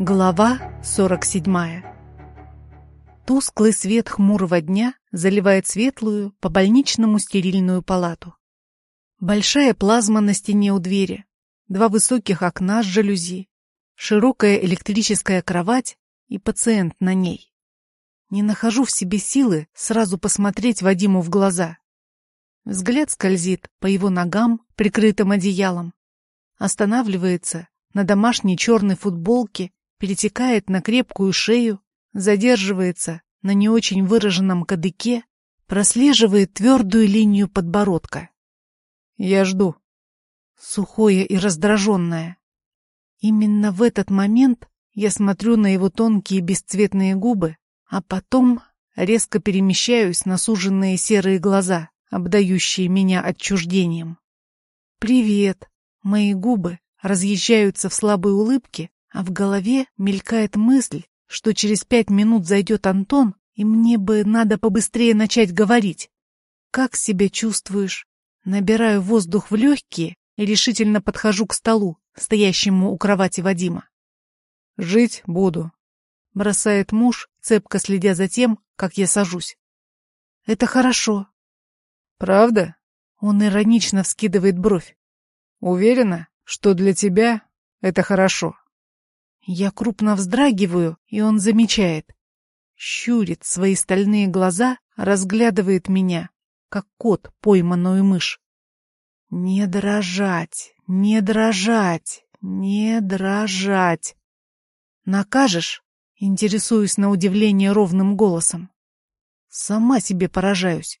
Глава 47 Тусклый свет хмурого дня заливает светлую, по-больничному стерильную палату. Большая плазма на стене у двери, два высоких окна с жалюзи, широкая электрическая кровать и пациент на ней. Не нахожу в себе силы сразу посмотреть Вадиму в глаза. Взгляд скользит по его ногам, прикрытым одеялом, останавливается на домашней черной футболке перетекает на крепкую шею, задерживается на не очень выраженном кадыке, прослеживает твердую линию подбородка. Я жду. Сухое и раздраженное. Именно в этот момент я смотрю на его тонкие бесцветные губы, а потом резко перемещаюсь на суженные серые глаза, обдающие меня отчуждением. «Привет!» Мои губы разъезжаются в слабой улыбке, а в голове мелькает мысль, что через пять минут зайдет Антон, и мне бы надо побыстрее начать говорить. «Как себя чувствуешь?» Набираю воздух в легкие и решительно подхожу к столу, стоящему у кровати Вадима. «Жить буду», — бросает муж, цепко следя за тем, как я сажусь. «Это хорошо». «Правда?» Он иронично вскидывает бровь. «Уверена, что для тебя это хорошо?» Я крупно вздрагиваю, и он замечает. Щурит свои стальные глаза, разглядывает меня, как кот, пойманную мышь. Не дрожать, не дрожать, не дрожать. Накажешь? Интересуюсь на удивление ровным голосом. Сама себе поражаюсь.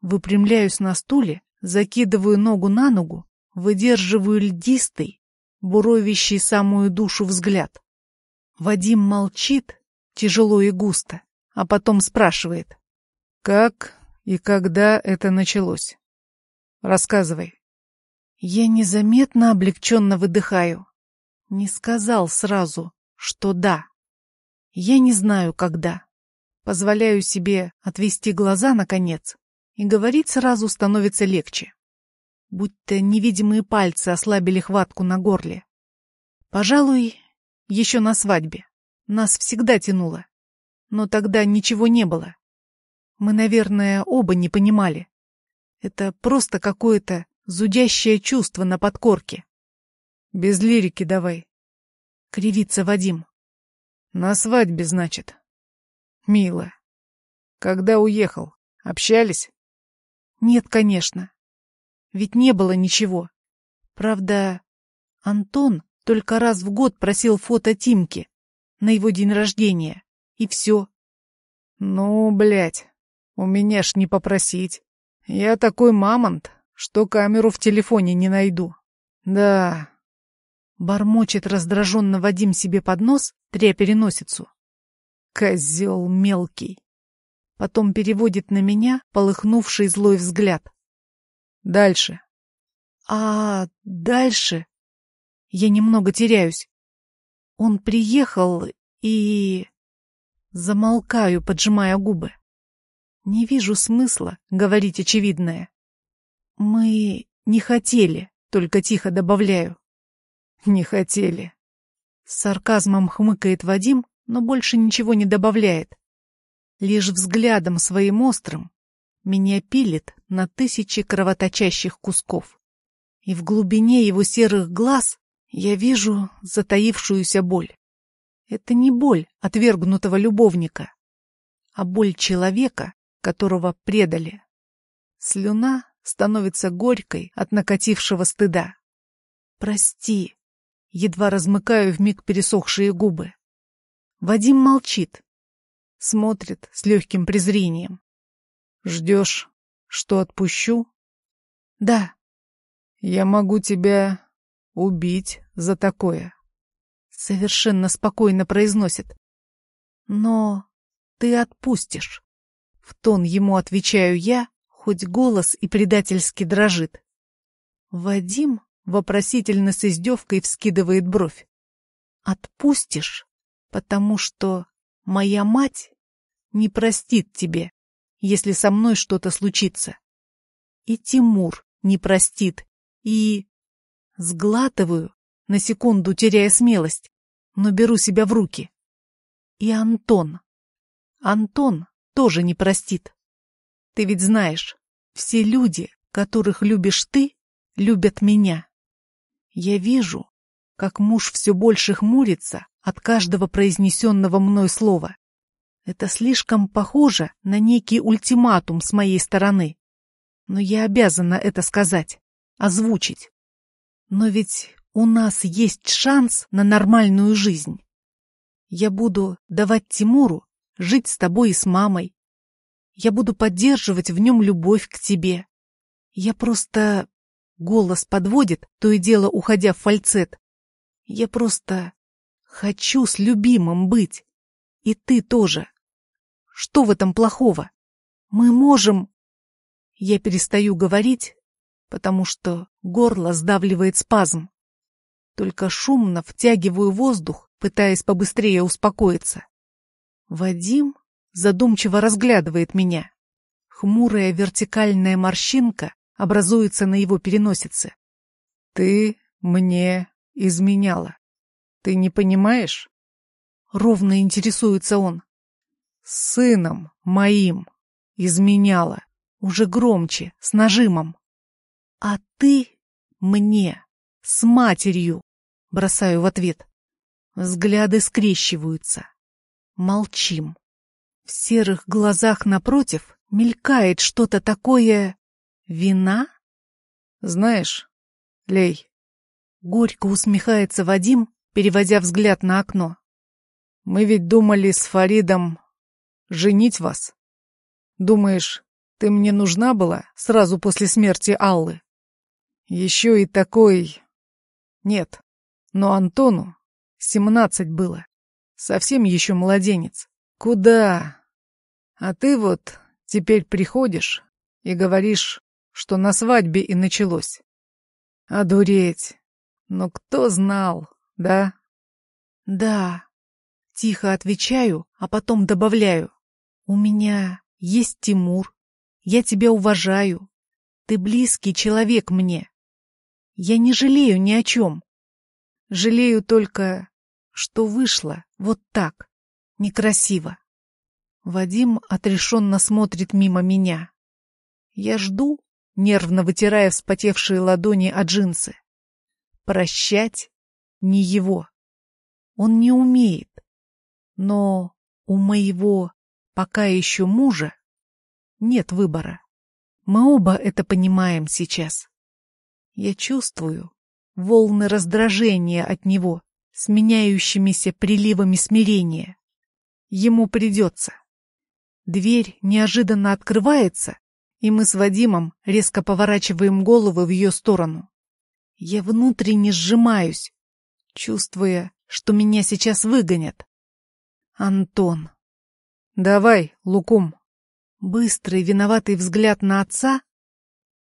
Выпрямляюсь на стуле, закидываю ногу на ногу, выдерживаю льдистый, буровящий самую душу взгляд. Вадим молчит, тяжело и густо, а потом спрашивает. «Как и когда это началось? Рассказывай». Я незаметно облегченно выдыхаю. Не сказал сразу, что да. Я не знаю, когда. Позволяю себе отвести глаза, наконец, и говорить сразу становится легче. Будто невидимые пальцы ослабили хватку на горле. Пожалуй, еще на свадьбе. Нас всегда тянуло. Но тогда ничего не было. Мы, наверное, оба не понимали. Это просто какое-то зудящее чувство на подкорке. Без лирики давай. Кривится Вадим. На свадьбе, значит. Мило. Когда уехал? Общались? Нет, конечно. Ведь не было ничего. Правда, Антон только раз в год просил фото Тимки на его день рождения. И все. Ну, блядь, у меня ж не попросить. Я такой мамонт, что камеру в телефоне не найду. Да. Бормочет раздраженно Вадим себе под нос, тря переносицу. Козел мелкий. Потом переводит на меня полыхнувший злой взгляд. Дальше. А дальше я немного теряюсь. Он приехал и... Замолкаю, поджимая губы. Не вижу смысла говорить очевидное. Мы не хотели, только тихо добавляю. Не хотели. С сарказмом хмыкает Вадим, но больше ничего не добавляет. Лишь взглядом своим острым меня пилит на тысячи кровоточащих кусков. И в глубине его серых глаз я вижу затаившуюся боль. Это не боль отвергнутого любовника, а боль человека, которого предали. Слюна становится горькой от накатившего стыда. «Прости», — едва размыкаю вмиг пересохшие губы. Вадим молчит, смотрит с легким презрением. «Ждешь, что отпущу?» «Да». «Я могу тебя убить за такое. Совершенно спокойно произносит. Но ты отпустишь. В тон ему отвечаю я, хоть голос и предательски дрожит. Вадим вопросительно с издевкой вскидывает бровь. Отпустишь, потому что моя мать не простит тебе, если со мной что-то случится. И Тимур не простит, и... Сглатываю, на секунду теряя смелость. но беру себя в руки. И Антон. Антон тоже не простит. Ты ведь знаешь, все люди, которых любишь ты, любят меня. Я вижу, как муж все больше хмурится от каждого произнесенного мной слова. Это слишком похоже на некий ультиматум с моей стороны. Но я обязана это сказать, озвучить. Но ведь у нас есть шанс на нормальную жизнь. Я буду давать Тимуру жить с тобой и с мамой. Я буду поддерживать в нем любовь к тебе. Я просто... Голос подводит, то и дело уходя в фальцет. Я просто хочу с любимым быть. И ты тоже. Что в этом плохого? Мы можем... Я перестаю говорить, потому что горло сдавливает спазм. Только шумно втягиваю воздух, пытаясь побыстрее успокоиться. Вадим задумчиво разглядывает меня. Хмурая вертикальная морщинка образуется на его переносице. «Ты мне изменяла. Ты не понимаешь?» Ровно интересуется он. «Сыном моим изменяла. Уже громче, с нажимом. А ты мне, с матерью!» Бросаю в ответ. Взгляды скрещиваются. Молчим. В серых глазах напротив мелькает что-то такое... Вина? Знаешь, Лей, горько усмехается Вадим, переводя взгляд на окно. Мы ведь думали с Фаридом женить вас. Думаешь, ты мне нужна была сразу после смерти Аллы? Еще и такой... Нет, но Антону семнадцать было. Совсем еще младенец. Куда? А ты вот теперь приходишь и говоришь, что на свадьбе и началось. Одуреть. Но кто знал, да? Да. Тихо отвечаю, а потом добавляю. У меня есть Тимур. Я тебя уважаю. Ты близкий человек мне. Я не жалею ни о чем. Жалею только, что вышло вот так, некрасиво. Вадим отрешенно смотрит мимо меня. Я жду, нервно вытирая вспотевшие ладони от джинсы. Прощать не его. Он не умеет. Но у моего пока еще мужа нет выбора. Мы оба это понимаем сейчас. Я чувствую волны раздражения от него, сменяющимися приливами смирения. Ему придется. Дверь неожиданно открывается, и мы с Вадимом резко поворачиваем головы в ее сторону. Я внутренне сжимаюсь, чувствуя, что меня сейчас выгонят. Антон. Давай, Лукум. Быстрый виноватый взгляд на отца,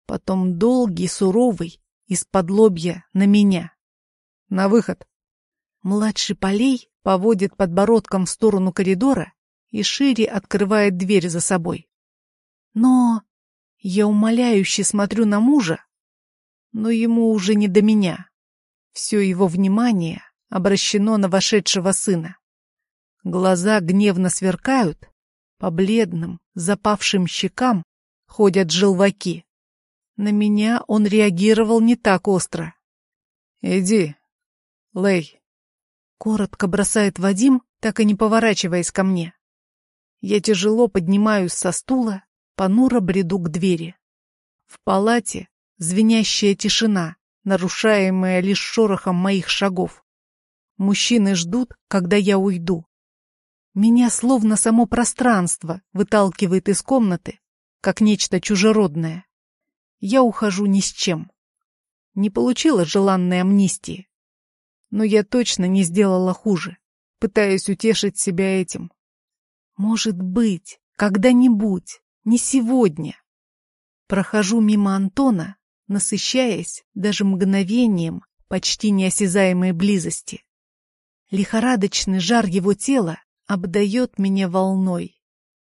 потом долгий, суровый, из-под лобья на меня. На выход. Младший полей поводит подбородком в сторону коридора и шире открывает дверь за собой. Но я умоляюще смотрю на мужа, но ему уже не до меня. Все его внимание обращено на вошедшего сына. Глаза гневно сверкают, по бледным, запавшим щекам ходят желваки. На меня он реагировал не так остро. «Иди, Лей», — коротко бросает Вадим, так и не поворачиваясь ко мне. Я тяжело поднимаюсь со стула, понуро бреду к двери. В палате звенящая тишина, нарушаемая лишь шорохом моих шагов. Мужчины ждут, когда я уйду. Меня словно само пространство выталкивает из комнаты, как нечто чужеродное. Я ухожу ни с чем. Не получила желанной амнистии. Но я точно не сделала хуже, пытаясь утешить себя этим. Может быть, когда-нибудь, не сегодня. Прохожу мимо Антона, насыщаясь даже мгновением почти неосязаемой близости. Лихорадочный жар его тела обдает меня волной.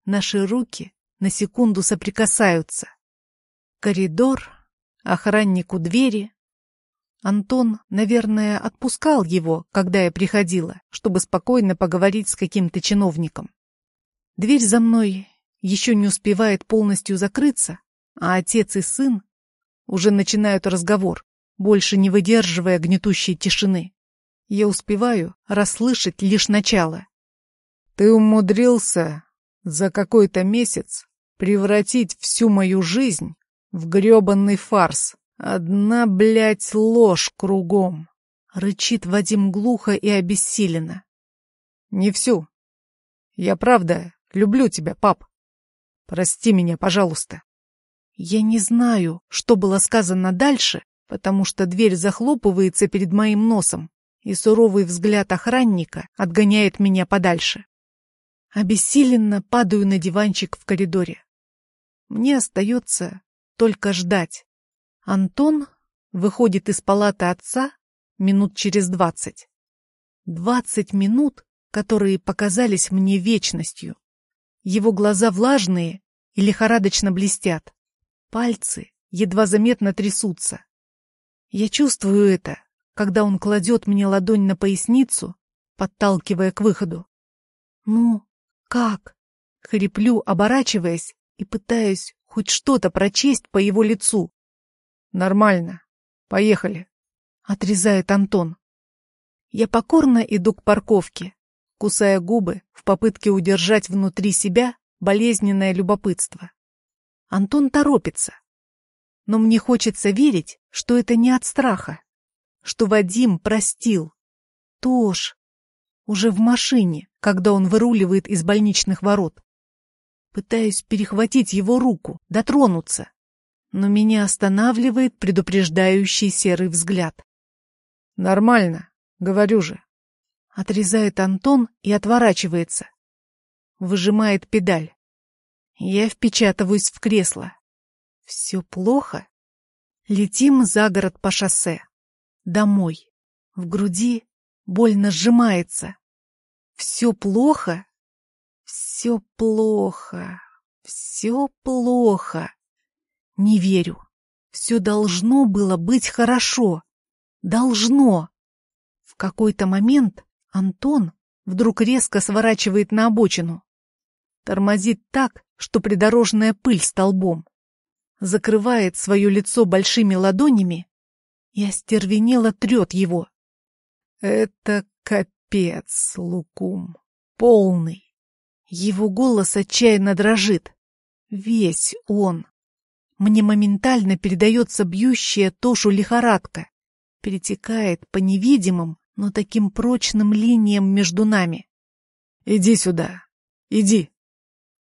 Наши руки на секунду соприкасаются. Коридор, охранник у двери. Антон, наверное, отпускал его, когда я приходила, чтобы спокойно поговорить с каким-то чиновником. Дверь за мной еще не успевает полностью закрыться, а отец и сын уже начинают разговор, больше не выдерживая гнетущей тишины. Я успеваю расслышать лишь начало. «Ты умудрился за какой-то месяц превратить всю мою жизнь в грёбаный фарс. Одна, блядь, ложь кругом!» — рычит Вадим глухо и обессиленно. «Не всю. Я правда люблю тебя, пап. Прости меня, пожалуйста». Я не знаю, что было сказано дальше, потому что дверь захлопывается перед моим носом, и суровый взгляд охранника отгоняет меня подальше. Обессиленно падаю на диванчик в коридоре. Мне остается только ждать. Антон выходит из палаты отца минут через двадцать. Двадцать минут, которые показались мне вечностью. Его глаза влажные и лихорадочно блестят. Пальцы едва заметно трясутся. Я чувствую это, когда он кладет мне ладонь на поясницу, подталкивая к выходу. «Ну, как?» — хриплю, оборачиваясь и пытаясь хоть что-то прочесть по его лицу. «Нормально. Поехали», — отрезает Антон. Я покорно иду к парковке, кусая губы в попытке удержать внутри себя болезненное любопытство. Антон торопится. Но мне хочется верить, что это не от страха, что Вадим простил. Тош, уже в машине, когда он выруливает из больничных ворот. Пытаюсь перехватить его руку, дотронуться, но меня останавливает предупреждающий серый взгляд. «Нормально, говорю же». Отрезает Антон и отворачивается. Выжимает педаль. Я впечатываюсь в кресло. Все плохо? Летим за город по шоссе. Домой. В груди больно сжимается. Все плохо? Все плохо. Все плохо. Не верю. Все должно было быть хорошо. Должно. В какой-то момент Антон вдруг резко сворачивает на обочину. Тормозит так, что придорожная пыль столбом. Закрывает свое лицо большими ладонями и остервенело трет его. Это капец, Лукум. Полный. Его голос отчаянно дрожит. Весь он. Мне моментально передается бьющая Тошу лихорадка. Перетекает по невидимым, но таким прочным линиям между нами. «Иди сюда. Иди!»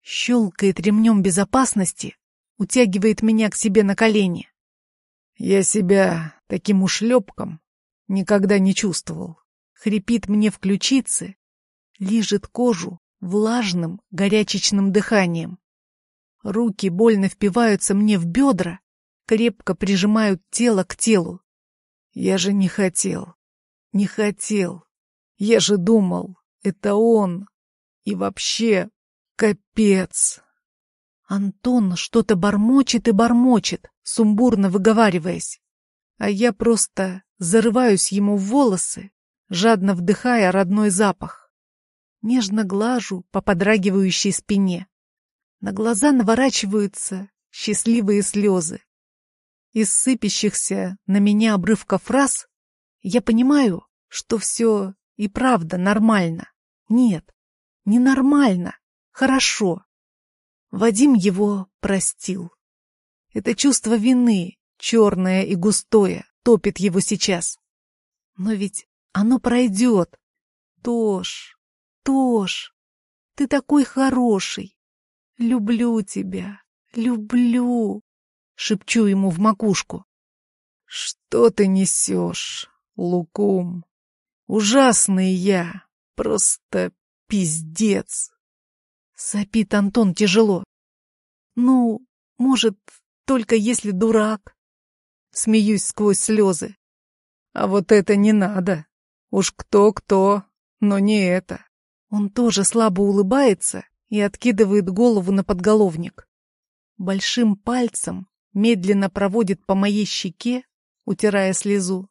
Щелкает ремнем безопасности, утягивает меня к себе на колени. Я себя таким ушлепком никогда не чувствовал. Хрипит мне в ключицы, лижет кожу влажным, горячечным дыханием. Руки больно впиваются мне в бедра, крепко прижимают тело к телу. Я же не хотел, не хотел. Я же думал, это он. И вообще, Капец! Антон что-то бормочет и бормочет, сумбурно выговариваясь. А я просто зарываюсь ему в волосы, жадно вдыхая родной запах. Нежно глажу по подрагивающей спине. На глаза наворачиваются счастливые слезы. Из сыпящихся на меня обрывка фраз я понимаю, что все и правда нормально. Нет, ненормально. Хорошо. Вадим его простил. Это чувство вины, черное и густое, топит его сейчас. Но ведь оно пройдет. Тош, Тош, ты такой хороший. Люблю тебя, люблю, шепчу ему в макушку. Что ты несешь, Лукум? Ужасный я, просто пиздец. Сопит Антон тяжело. Ну, может, только если дурак. Смеюсь сквозь слезы. А вот это не надо. Уж кто-кто, но не это. Он тоже слабо улыбается и откидывает голову на подголовник. Большим пальцем медленно проводит по моей щеке, утирая слезу.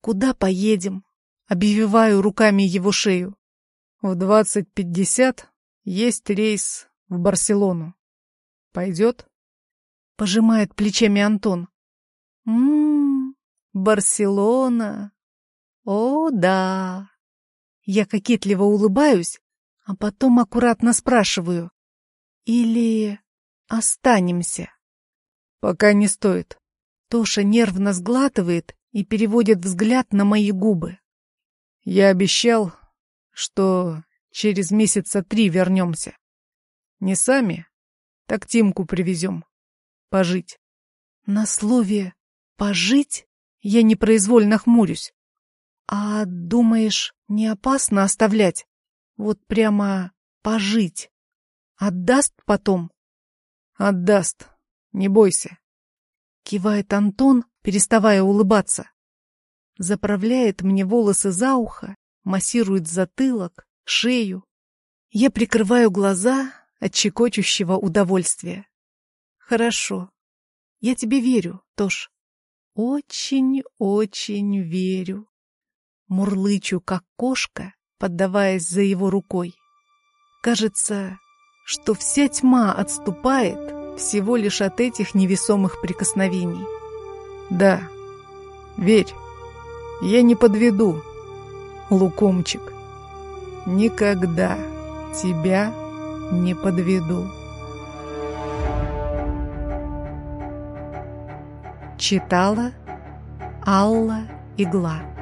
Куда поедем? Обвиваю руками его шею. В двадцать пятьдесят есть рейс в Барселону. Пойдет? Пожимает плечами Антон. Ммм, Барселона. О, да. Я кокетливо улыбаюсь, а потом аккуратно спрашиваю. Или останемся? Пока не стоит. Тоша нервно сглатывает и переводит взгляд на мои губы. Я обещал, что через месяца три вернемся. Не сами, так Тимку привезем. Пожить. На слове «пожить» я непроизвольно хмурюсь. А думаешь, не опасно оставлять? Вот прямо пожить. Отдаст потом? Отдаст. Не бойся. Кивает Антон, переставая улыбаться. Заправляет мне волосы за ухо, массирует затылок, шею. Я прикрываю глаза от чекочущего удовольствия. Хорошо. Я тебе верю, Тош. Очень-очень верю. Мурлычу, как кошка, поддаваясь за его рукой. Кажется, что вся тьма отступает всего лишь от этих невесомых прикосновений. Да, верь, я не подведу, лукомчик. Никогда тебя не подведу. Читала Алла Игла